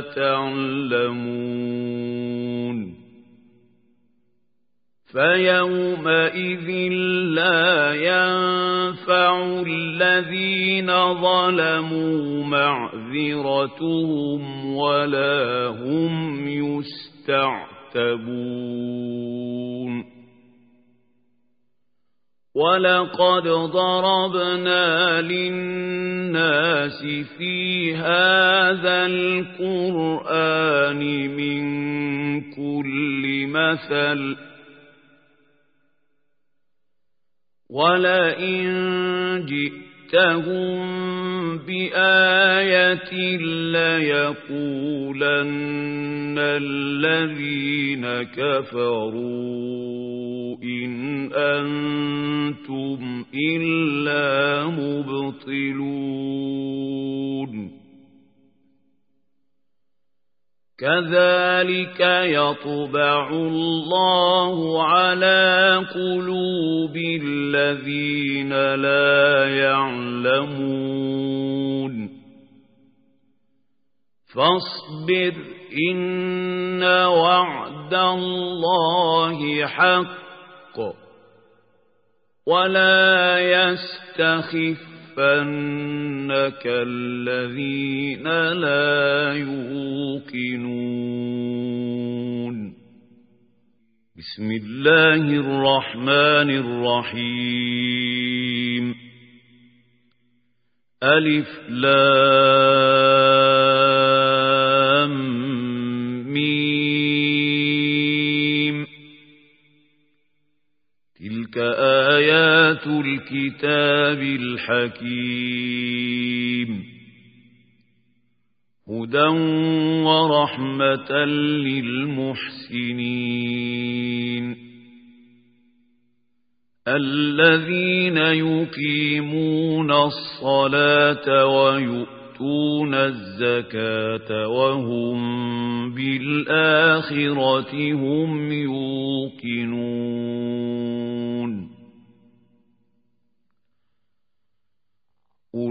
تعلمون. فيومئذ لا ينفع الذين ظلموا معذرتهم ولا هم يستعتبون. ولقد ضربنا للناس في هذا القرآن من كل مثل ولئن جئتهم بآية ليقولن الذين كفروا إن أنتم إلا مبطلون. كذلك يطبع الله على قلوب الذين لا يعلمون. فاصبر إن وعد الله حق. ولا يستخف يَخْفَنَّكَ الَّذِينَ لَا يُوقِنُونَ. بسم الله الرحمن الرحيم. ألف لام. الكتاب الحكيم هدى ورحمة للمحسنين الذين يقيمون الصلاة ويؤتون الزكاة وهم بالآخرة هم يوقنون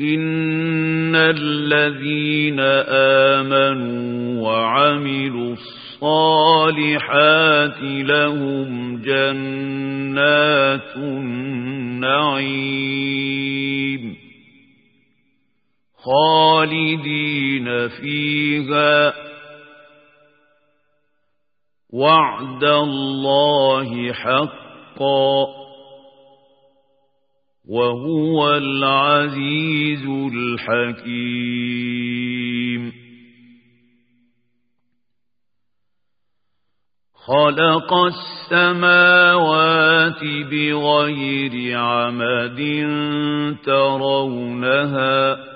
إِنَّ الَّذِينَ آمَنُوا وَعَمِلُوا الصَّالِحَاتِ لَهُمْ جَنَّاتُ النَّعِيمِ خَالِدِينَ فِيهَا وَعْدَ اللَّهِ حَقًّا وهو العزيز الحكيم. خلق السماوات بغير عمد ترونها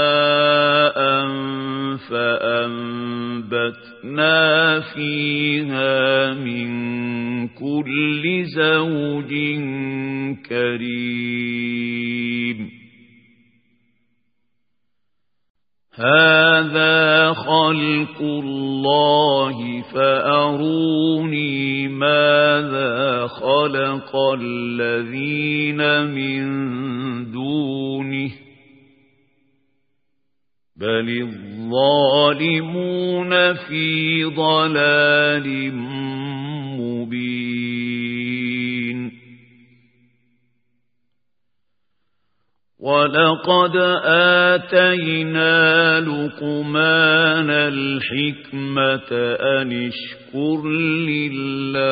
فأنبتنا فيها من كل زوج كريم هذا خلق الله فأروني ماذا خلق الذين من دونه بل الظالمون في ضلال مبين ولقد آتينا لقمان الحكمة أن اشكر لله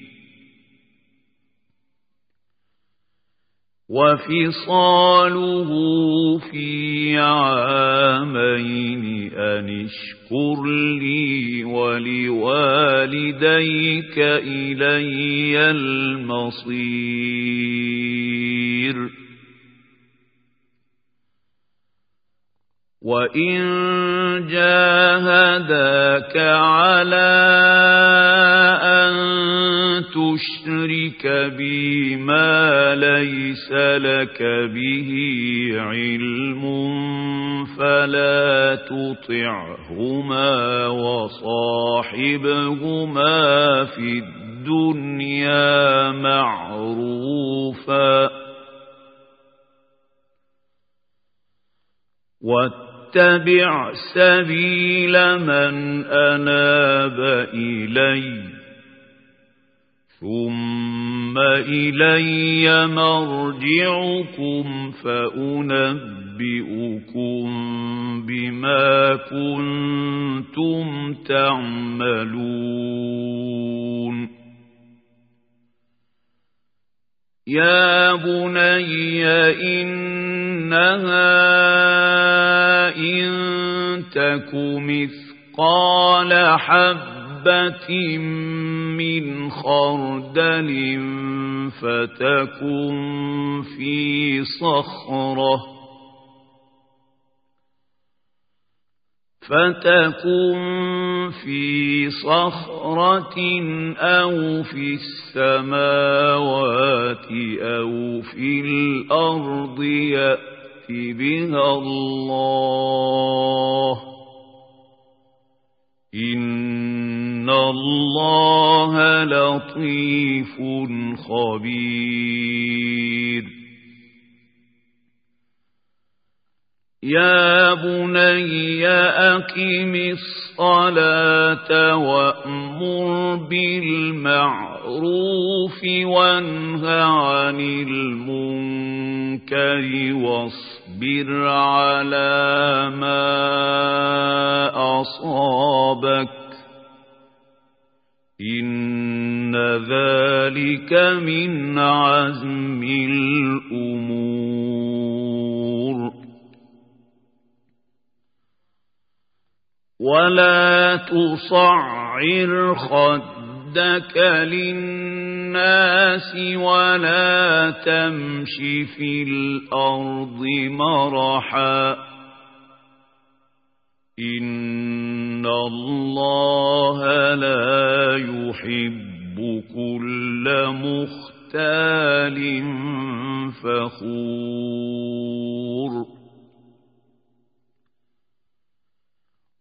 وفصاله في عامين أن اشكر لي ولوالديك إلي المصير. وإن جاهداك على أن تشرك بي ما ليس لك به علم فلا تطعهما وصاحبهما في الدنيا معروفا. واتبع سبيل من أناب إليّ. ثم إلي مرجعكم فأنبئكم بما كنتم تعملون. يا بني إنها إن تك مثقال حبة من خردل فتكن في صخرة فتكن في صخرة أو في السماوات أو في الأرض يأت بها الله الله لطيف خبير يا بني أقم الصلاة وأمر بالمعروف وانه عن المنكر واصبر على ما أصابك إن ذلك من عزم الأمور. ولا تصعر خدك للناس ولا تمش في الأرض مرحا. الله لا يحب كل مختال فخور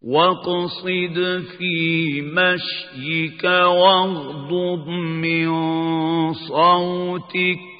واقصد في مشيك واغضض من صوتك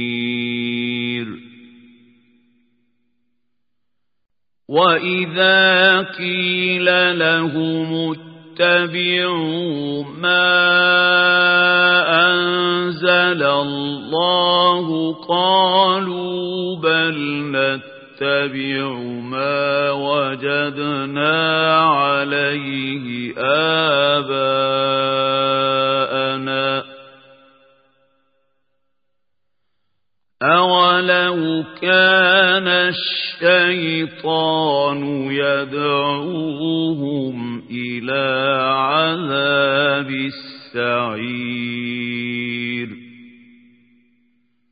وإذا قيل لهم اتبعوا ما أنزل الله قالوا بل نتبع ما وجدنا عليه آباءنا أولو كان الشيطان يدعوهم إلى عذاب السعير.